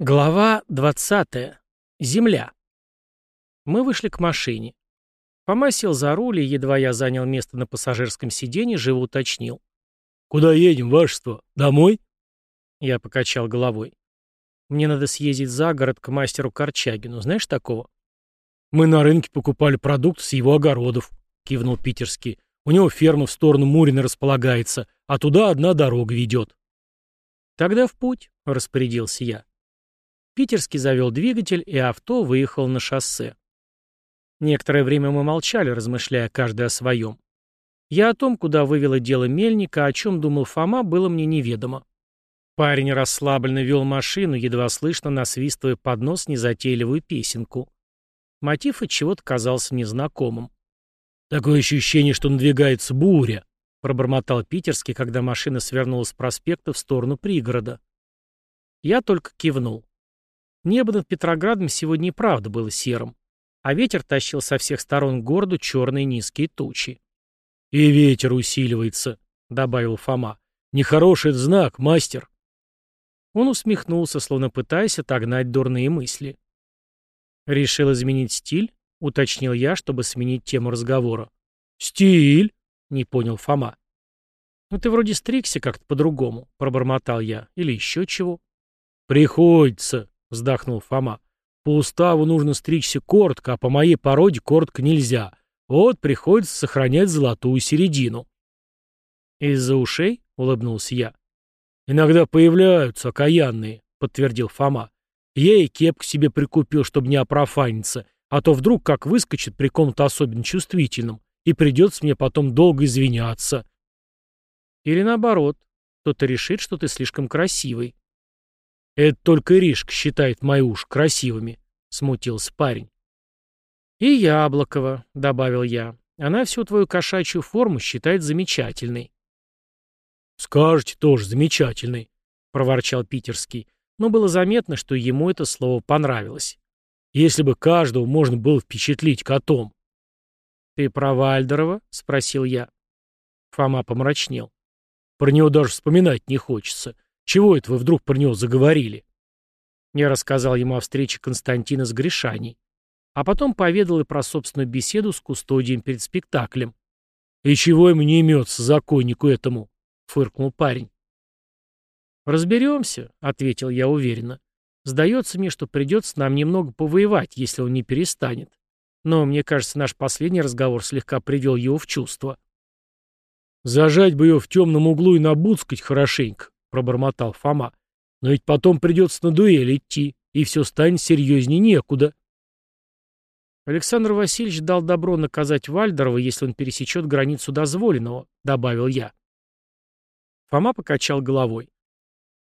Глава 20. Земля. Мы вышли к машине. Фома сел за руль, и едва я занял место на пассажирском сиденье, живо уточнил. «Куда едем, вашество? Домой?» Я покачал головой. «Мне надо съездить за город к мастеру Корчагину. Знаешь такого?» «Мы на рынке покупали продукт с его огородов», — кивнул питерский. «У него ферма в сторону Мурина располагается, а туда одна дорога ведет». «Тогда в путь», — распорядился я. Питерский завел двигатель, и авто выехало на шоссе. Некоторое время мы молчали, размышляя каждый о своем. Я о том, куда вывело дело мельника, о чем думал Фома, было мне неведомо. Парень расслабленно вел машину, едва слышно насвистывая под нос незатейливую песенку. Мотив от чего-то казался мне знакомым. «Такое ощущение, что надвигается буря», — пробормотал Питерский, когда машина свернула с проспекта в сторону пригорода. Я только кивнул. Небо над Петроградом сегодня и правда было серым, а ветер тащил со всех сторон к городу черные низкие тучи. «И ветер усиливается», — добавил Фома. «Нехороший это знак, мастер». Он усмехнулся, словно пытаясь отогнать дурные мысли. «Решил изменить стиль?» — уточнил я, чтобы сменить тему разговора. «Стиль?» — не понял Фома. «Ну ты вроде стригся как-то по-другому», — пробормотал я. «Или еще чего?» «Приходится», — вздохнул Фома. «По уставу нужно стричься коротко, а по моей породе коротко нельзя. Вот приходится сохранять золотую середину». «Из-за ушей?» — улыбнулся я. «Иногда появляются окаянные», — подтвердил Фома. «Я и кепку себе прикупил, чтобы не опрофаниться, а то вдруг как выскочит при ком-то особенно чувствительном, и придется мне потом долго извиняться». «Или наоборот, кто-то решит, что ты слишком красивый», «Это только Иришка считает мои уши красивыми», — смутился парень. «И Яблокова», — добавил я. «Она всю твою кошачью форму считает замечательной». «Скажете тоже замечательный», — проворчал Питерский, но было заметно, что ему это слово понравилось. «Если бы каждого можно было впечатлить котом». «Ты про Вальдерова?» — спросил я. Фома помрачнел. «Про него даже вспоминать не хочется. Чего это вы вдруг про него заговорили?» Я рассказал ему о встрече Константина с Гришаней, а потом поведал и про собственную беседу с кустодием перед спектаклем. «И чего ему не имется, законнику этому?» — фыркнул парень. «Разберемся», — ответил я уверенно. «Сдается мне, что придется нам немного повоевать, если он не перестанет. Но, мне кажется, наш последний разговор слегка привел его в чувство». «Зажать бы ее в темном углу и набуцкать хорошенько», — пробормотал Фома. «Но ведь потом придется на дуэль идти, и все станет серьезнее некуда». «Александр Васильевич дал добро наказать Вальдорова, если он пересечет границу дозволенного», — добавил я. Фома покачал головой.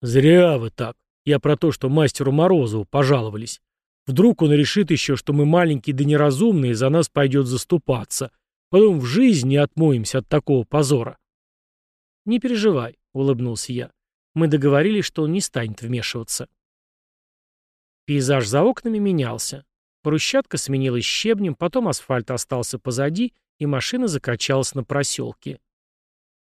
«Зря вы так. Я про то, что мастеру Морозову пожаловались. Вдруг он решит еще, что мы маленькие да неразумные, за нас пойдет заступаться. Потом в жизни не отмоемся от такого позора». «Не переживай», — улыбнулся я. Мы договорились, что он не станет вмешиваться. Пейзаж за окнами менялся. Брусчатка сменилась щебнем, потом асфальт остался позади, и машина закачалась на проселке.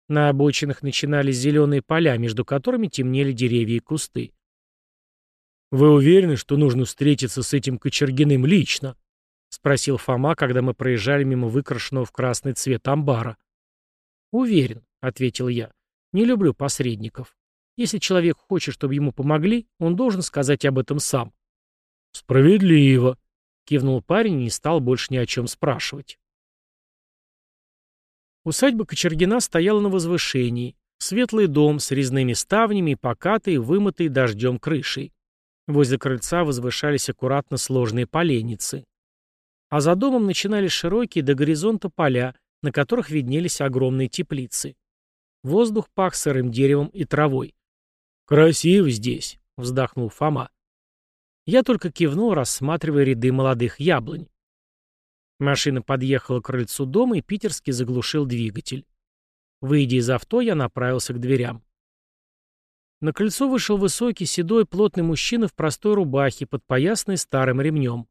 На обочинах начинались зеленые поля, между которыми темнели деревья и кусты. «Вы уверены, что нужно встретиться с этим Кочергиным лично?» — спросил Фома, когда мы проезжали мимо выкрашенного в красный цвет амбара. «Уверен», — ответил я. «Не люблю посредников. Если человек хочет, чтобы ему помогли, он должен сказать об этом сам. «Справедливо», — кивнул парень и не стал больше ни о чем спрашивать. Усадьба Кочергина стояла на возвышении. Светлый дом с резными ставнями и покатой, вымытой дождем крышей. Возле крыльца возвышались аккуратно сложные поленницы. А за домом начинались широкие до горизонта поля, на которых виднелись огромные теплицы. Воздух пах сырым деревом и травой. «Красиво здесь», — вздохнул Фома. Я только кивнул, рассматривая ряды молодых яблонь. Машина подъехала к крыльцу дома, и питерский заглушил двигатель. Выйдя из авто, я направился к дверям. На крыльцо вышел высокий, седой, плотный мужчина в простой рубахе, подпоясанной старым ремнем.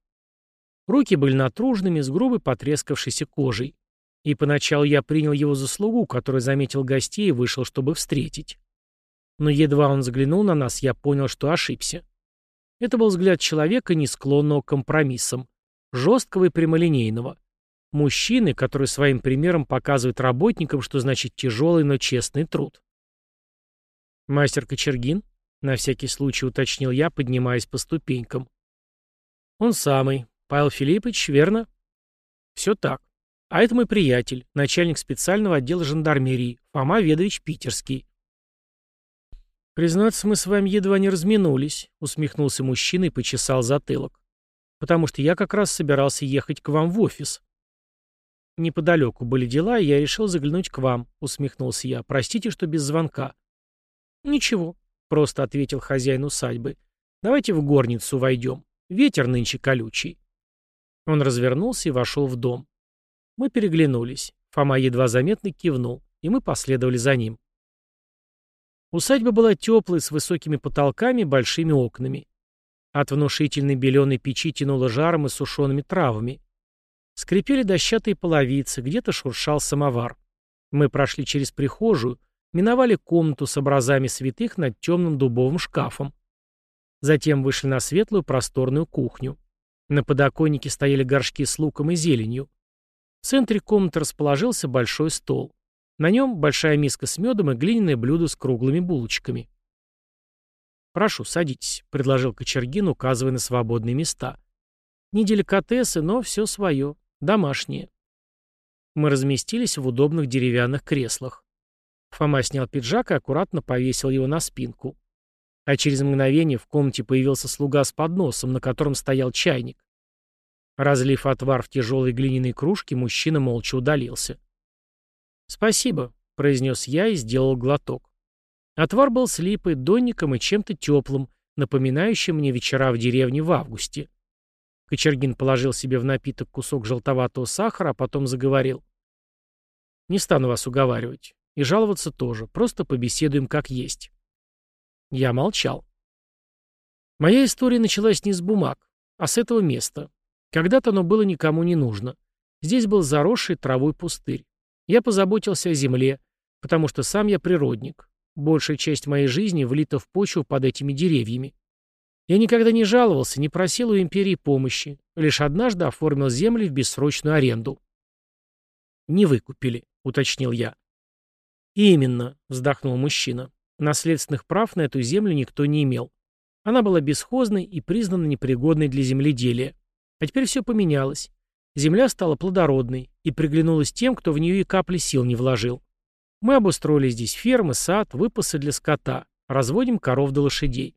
Руки были натруженными, с грубой потрескавшейся кожей. И поначалу я принял его за слугу, который заметил гостей и вышел, чтобы встретить. Но едва он взглянул на нас, я понял, что ошибся. Это был взгляд человека, не склонного к компромиссам, жесткого и прямолинейного. Мужчины, который своим примером показывает работникам, что значит тяжелый, но честный труд. «Мастер Кочергин?» — на всякий случай уточнил я, поднимаясь по ступенькам. «Он самый. Павел Филиппович, верно?» «Все так. А это мой приятель, начальник специального отдела жандармерии, Фома Ведович Питерский». «Признаться, мы с вами едва не разминулись», — усмехнулся мужчина и почесал затылок. «Потому что я как раз собирался ехать к вам в офис». «Неподалеку были дела, и я решил заглянуть к вам», — усмехнулся я. «Простите, что без звонка». «Ничего», — просто ответил хозяин усадьбы. «Давайте в горницу войдем. Ветер нынче колючий». Он развернулся и вошел в дом. Мы переглянулись. Фома едва заметно кивнул, и мы последовали за ним. Усадьба была теплой, с высокими потолками и большими окнами. От внушительной беленой печи тянуло жаром и сушеными травами. Скрипели дощатые половицы, где-то шуршал самовар. Мы прошли через прихожую, миновали комнату с образами святых над темным дубовым шкафом. Затем вышли на светлую просторную кухню. На подоконнике стояли горшки с луком и зеленью. В центре комнаты расположился большой стол. На нем большая миска с медом и глиняное блюдо с круглыми булочками. «Прошу, садитесь», — предложил Кочергин, указывая на свободные места. «Не деликатесы, но все свое. Домашние. Мы разместились в удобных деревянных креслах. Фома снял пиджак и аккуратно повесил его на спинку. А через мгновение в комнате появился слуга с подносом, на котором стоял чайник. Разлив отвар в тяжелой глиняной кружке, мужчина молча удалился. «Спасибо», — произнес я и сделал глоток. Отвар был с липой, донником и чем-то теплым, напоминающим мне вечера в деревне в августе. Кочергин положил себе в напиток кусок желтоватого сахара, а потом заговорил. «Не стану вас уговаривать. И жаловаться тоже. Просто побеседуем как есть». Я молчал. Моя история началась не с бумаг, а с этого места. Когда-то оно было никому не нужно. Здесь был заросший травой пустырь. Я позаботился о земле, потому что сам я природник. Большая часть моей жизни влита в почву под этими деревьями. Я никогда не жаловался, не просил у империи помощи, лишь однажды оформил земли в бессрочную аренду. «Не выкупили», — уточнил я. «Именно», — вздохнул мужчина. «Наследственных прав на эту землю никто не имел. Она была бесхозной и признана непригодной для земледелия. А теперь все поменялось. Земля стала плодородной и приглянулась тем, кто в нее и капли сил не вложил. Мы обустроили здесь фермы, сад, выпасы для скота, разводим коров до лошадей.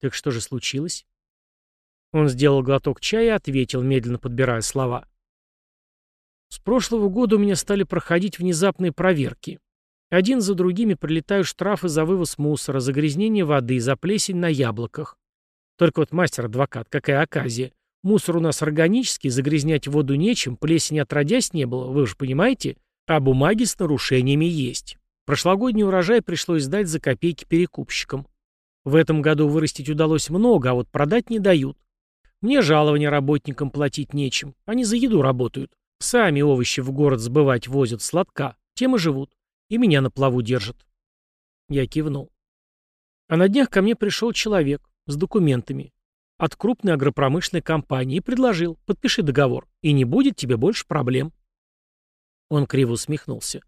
Так что же случилось? Он сделал глоток чая и ответил, медленно подбирая слова. С прошлого года у меня стали проходить внезапные проверки. Один за другими прилетают штрафы за вывоз мусора, загрязнение воды, за плесень на яблоках. Только вот мастер-адвокат, какая оказия. Мусор у нас органический, загрязнять воду нечем, плесени отродясь не было, вы же понимаете? А бумаги с нарушениями есть. Прошлогодний урожай пришлось сдать за копейки перекупщикам. В этом году вырастить удалось много, а вот продать не дают. Мне жалования работникам платить нечем. Они за еду работают. Сами овощи в город сбывать возят сладка. Тем и живут. И меня на плаву держат. Я кивнул. А на днях ко мне пришел человек с документами от крупной агропромышленной компании и предложил, подпиши договор, и не будет тебе больше проблем. Он криво усмехнулся.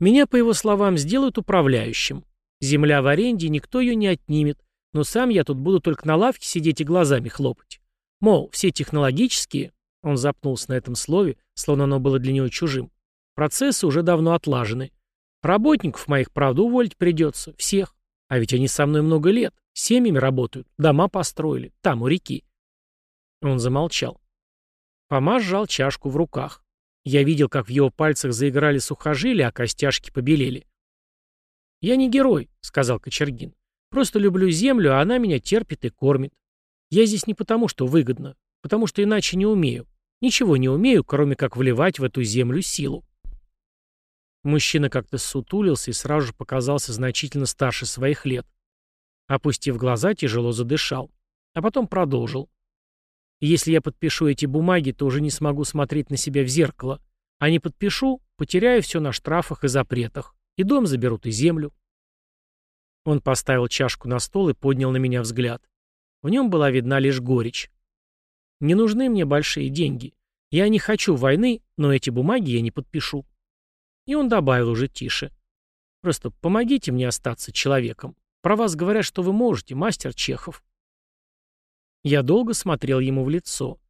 Меня, по его словам, сделают управляющим. Земля в аренде, никто ее не отнимет, но сам я тут буду только на лавке сидеть и глазами хлопать. Мол, все технологические, он запнулся на этом слове, словно оно было для него чужим, процессы уже давно отлажены. Работников моих, правда, уволить придется, всех. А ведь они со мной много лет, семьями работают, дома построили, там, у реки. Он замолчал. Фома сжал чашку в руках. Я видел, как в его пальцах заиграли сухожилия, а костяшки побелели. «Я не герой», — сказал Кочергин. «Просто люблю землю, а она меня терпит и кормит. Я здесь не потому, что выгодно, потому что иначе не умею. Ничего не умею, кроме как вливать в эту землю силу». Мужчина как-то сутулился и сразу же показался значительно старше своих лет. Опустив глаза, тяжело задышал. А потом продолжил. «Если я подпишу эти бумаги, то уже не смогу смотреть на себя в зеркало. А не подпишу, потеряю все на штрафах и запретах. И дом заберут, и землю. Он поставил чашку на стол и поднял на меня взгляд. В нем была видна лишь горечь. «Не нужны мне большие деньги. Я не хочу войны, но эти бумаги я не подпишу». И он добавил уже тише. «Просто помогите мне остаться человеком. Про вас говорят, что вы можете, мастер Чехов». Я долго смотрел ему в лицо.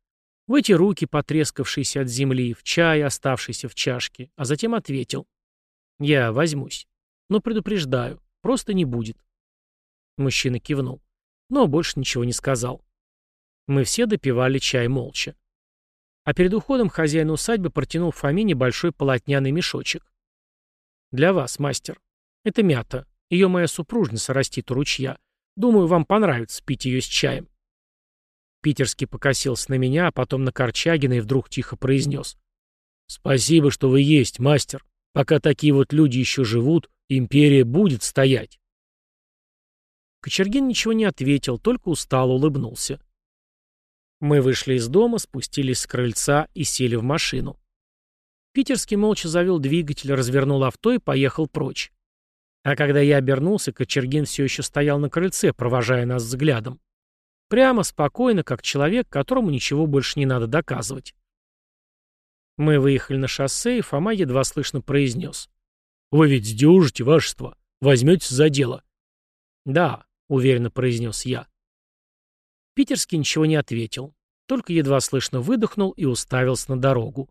В эти руки, потрескавшиеся от земли, в чай, оставшийся в чашке, а затем ответил. «Я возьмусь. Но предупреждаю, просто не будет». Мужчина кивнул, но больше ничего не сказал. Мы все допивали чай молча. А перед уходом хозяин усадьбы протянул Фоме небольшой полотняный мешочек. «Для вас, мастер. Это мята. Ее моя супружница растит у ручья. Думаю, вам понравится пить ее с чаем». Питерский покосился на меня, а потом на Корчагина и вдруг тихо произнес. «Спасибо, что вы есть, мастер. Пока такие вот люди еще живут, империя будет стоять». Кочергин ничего не ответил, только устало улыбнулся. Мы вышли из дома, спустились с крыльца и сели в машину. Питерский молча завел двигатель, развернул авто и поехал прочь. А когда я обернулся, Кочергин все еще стоял на крыльце, провожая нас взглядом. Прямо, спокойно, как человек, которому ничего больше не надо доказывать. Мы выехали на шоссе, и Фома едва слышно произнес. «Вы ведь сдюжите, вашество. Возьметесь за дело». «Да», — уверенно произнес я. Питерский ничего не ответил, только едва слышно выдохнул и уставился на дорогу.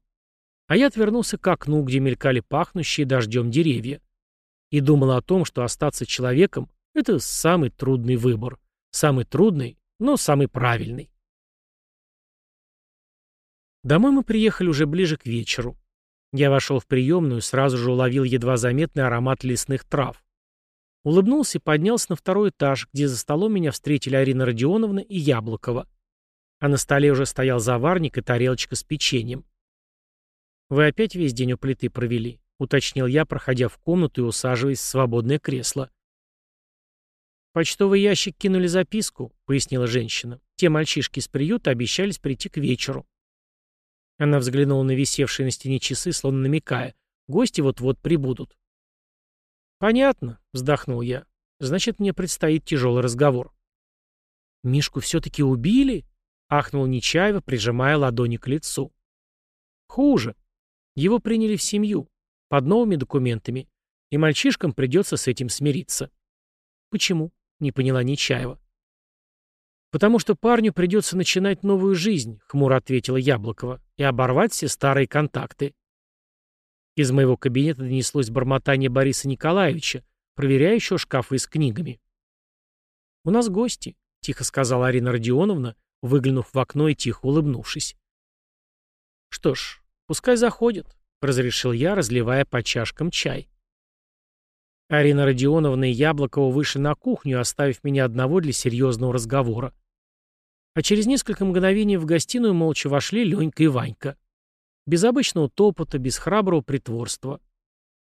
А я отвернулся к окну, где мелькали пахнущие дождем деревья. И думал о том, что остаться человеком — это самый трудный выбор. Самый трудный, но самый правильный. Домой мы приехали уже ближе к вечеру. Я вошел в приемную, сразу же уловил едва заметный аромат лесных трав. Улыбнулся и поднялся на второй этаж, где за столом меня встретили Арина Родионовна и Яблокова. А на столе уже стоял заварник и тарелочка с печеньем. «Вы опять весь день у плиты провели?» — уточнил я, проходя в комнату и усаживаясь в свободное кресло. «Почтовый ящик кинули записку», — пояснила женщина. «Те мальчишки из приюта обещались прийти к вечеру». Она взглянула на висевшие на стене часы, словно намекая. «Гости вот-вот прибудут». «Понятно», — вздохнул я. «Значит, мне предстоит тяжелый разговор». «Мишку все-таки убили?» — ахнул Нечаева, прижимая ладони к лицу. «Хуже. Его приняли в семью, под новыми документами, и мальчишкам придется с этим смириться». «Почему?» — не поняла Нечаева. «Потому что парню придется начинать новую жизнь», — хмуро ответила Яблокова, «и оборвать все старые контакты». Из моего кабинета донеслось бормотание Бориса Николаевича, проверяющего шкафы с книгами. «У нас гости», — тихо сказала Арина Родионовна, выглянув в окно и тихо улыбнувшись. «Что ж, пускай заходят», — разрешил я, разливая по чашкам чай. Арина Родионовна и Яблокова вышли на кухню, оставив меня одного для серьезного разговора. А через несколько мгновений в гостиную молча вошли Ленька и Ванька. Без обычного топота, без храброго притворства.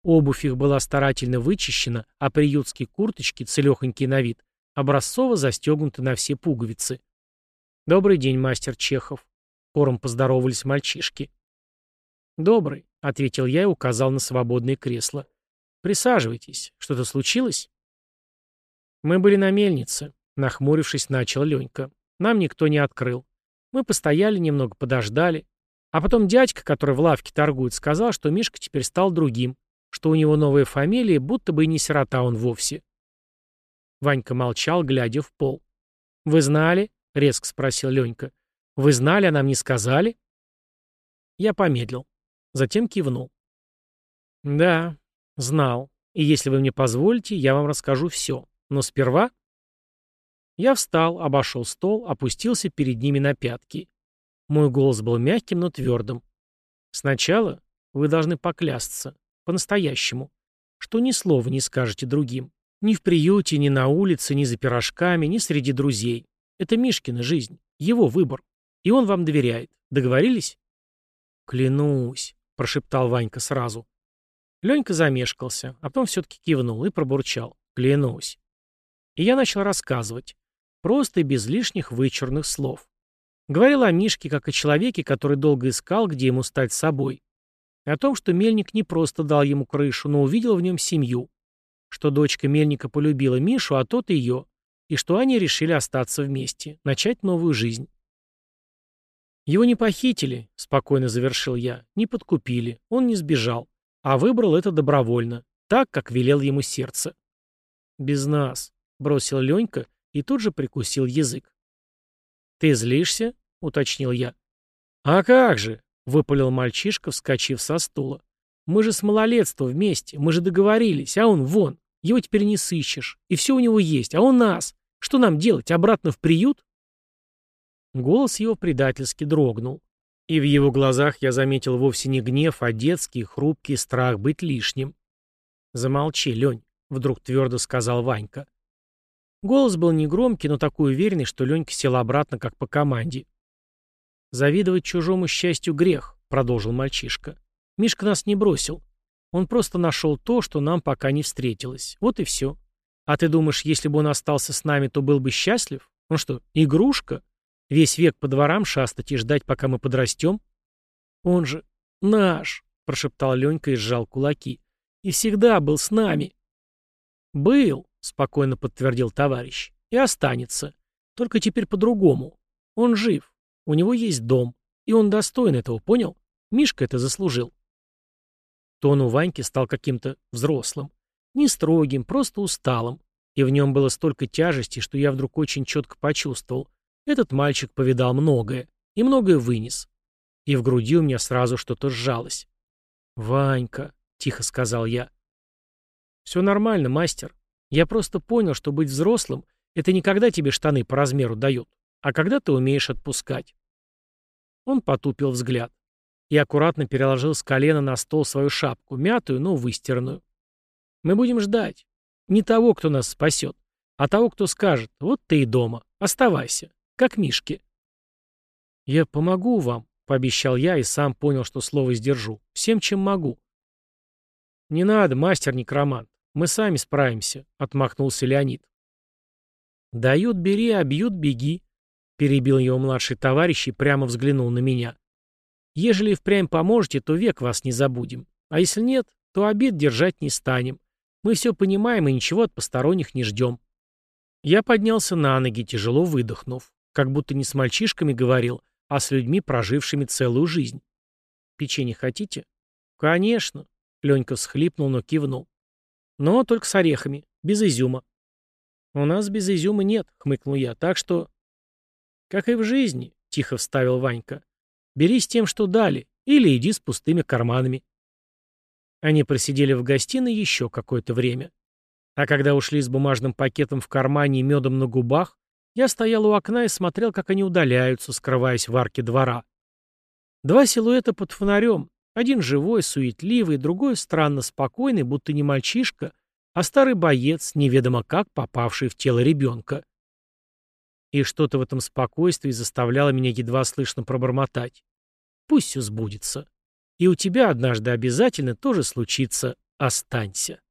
Обувь их была старательно вычищена, а приютские курточки, целехонькие на вид, образцово застегнуты на все пуговицы. «Добрый день, мастер Чехов», — хором поздоровались мальчишки. «Добрый», — ответил я и указал на свободное кресло. «Присаживайтесь. Что-то случилось?» «Мы были на мельнице», — нахмурившись, начал Ленька. «Нам никто не открыл. Мы постояли немного, подождали. А потом дядька, который в лавке торгует, сказал, что Мишка теперь стал другим, что у него новая фамилия, будто бы и не сирота он вовсе». Ванька молчал, глядя в пол. «Вы знали?» — резко спросил Ленька. «Вы знали, а нам не сказали?» Я помедлил. Затем кивнул. «Да, Знал. И если вы мне позволите, я вам расскажу все. Но сперва... Я встал, обошел стол, опустился перед ними на пятки. Мой голос был мягким, но твердым. Сначала вы должны поклясться, по-настоящему, что ни слова не скажете другим. Ни в приюте, ни на улице, ни за пирожками, ни среди друзей. Это Мишкина жизнь, его выбор. И он вам доверяет. Договорились? Клянусь, прошептал Ванька сразу. Ленька замешкался, а потом все-таки кивнул и пробурчал. Клянусь. И я начал рассказывать. Просто и без лишних вычурных слов. Говорил о Мишке как о человеке, который долго искал, где ему стать собой. И о том, что Мельник не просто дал ему крышу, но увидел в нем семью. Что дочка Мельника полюбила Мишу, а тот ее. и что они решили остаться вместе, начать новую жизнь. «Его не похитили», — спокойно завершил я, — «не подкупили, он не сбежал, а выбрал это добровольно, так, как велел ему сердце». «Без нас», — бросил Ленька и тут же прикусил язык. «Ты злишься?» — уточнил я. «А как же?» — выпалил мальчишка, вскочив со стула. «Мы же с малолетства вместе, мы же договорились, а он вон, его теперь не сыщешь, и все у него есть, а он нас. Что нам делать, обратно в приют?» Голос его предательски дрогнул. И в его глазах я заметил вовсе не гнев, а детский, хрупкий страх быть лишним. «Замолчи, Лень», — вдруг твердо сказал Ванька. Голос был негромкий, но такой уверенный, что Ленька сел обратно, как по команде. «Завидовать чужому счастью грех», — продолжил мальчишка. «Мишка нас не бросил. Он просто нашел то, что нам пока не встретилось. Вот и все. А ты думаешь, если бы он остался с нами, то был бы счастлив? Он что, игрушка? Весь век по дворам шастать и ждать, пока мы подрастем? Он же наш, прошептал Ленька и сжал кулаки. И всегда был с нами. Был, спокойно подтвердил товарищ. И останется. Только теперь по-другому. Он жив. У него есть дом. И он достоин этого, понял? Мишка это заслужил. Тон у Ваньки стал каким-то взрослым. Не строгим, просто усталым. И в нем было столько тяжести, что я вдруг очень четко почувствовал. Этот мальчик повидал многое, и многое вынес. И в груди у меня сразу что-то сжалось. «Ванька», — тихо сказал я. «Все нормально, мастер. Я просто понял, что быть взрослым — это не когда тебе штаны по размеру дают, а когда ты умеешь отпускать». Он потупил взгляд и аккуратно переложил с колена на стол свою шапку, мятую, но выстиранную. «Мы будем ждать. Не того, кто нас спасет, а того, кто скажет, вот ты и дома, оставайся. Как Мишке. «Я помогу вам», — пообещал я и сам понял, что слово сдержу. «Всем, чем могу». «Не надо, мастер-некромант. Мы сами справимся», — отмахнулся Леонид. «Дают — бери, а бьют — беги», — перебил его младший товарищ и прямо взглянул на меня. «Ежели впрямь поможете, то век вас не забудем. А если нет, то обед держать не станем. Мы все понимаем и ничего от посторонних не ждем». Я поднялся на ноги, тяжело выдохнув. Как будто не с мальчишками говорил, а с людьми, прожившими целую жизнь. «Печенье хотите?» «Конечно», — Ленька всхлипнул, но кивнул. «Но только с орехами, без изюма». «У нас без изюма нет», — хмыкнул я, — «так что...» «Как и в жизни», — тихо вставил Ванька. «Бери с тем, что дали, или иди с пустыми карманами». Они просидели в гостиной еще какое-то время. А когда ушли с бумажным пакетом в кармане и медом на губах, я стоял у окна и смотрел, как они удаляются, скрываясь в арке двора. Два силуэта под фонарем. Один живой, суетливый, другой странно спокойный, будто не мальчишка, а старый боец, неведомо как попавший в тело ребенка. И что-то в этом спокойствии заставляло меня едва слышно пробормотать. Пусть все сбудется. И у тебя однажды обязательно тоже случится «Останься».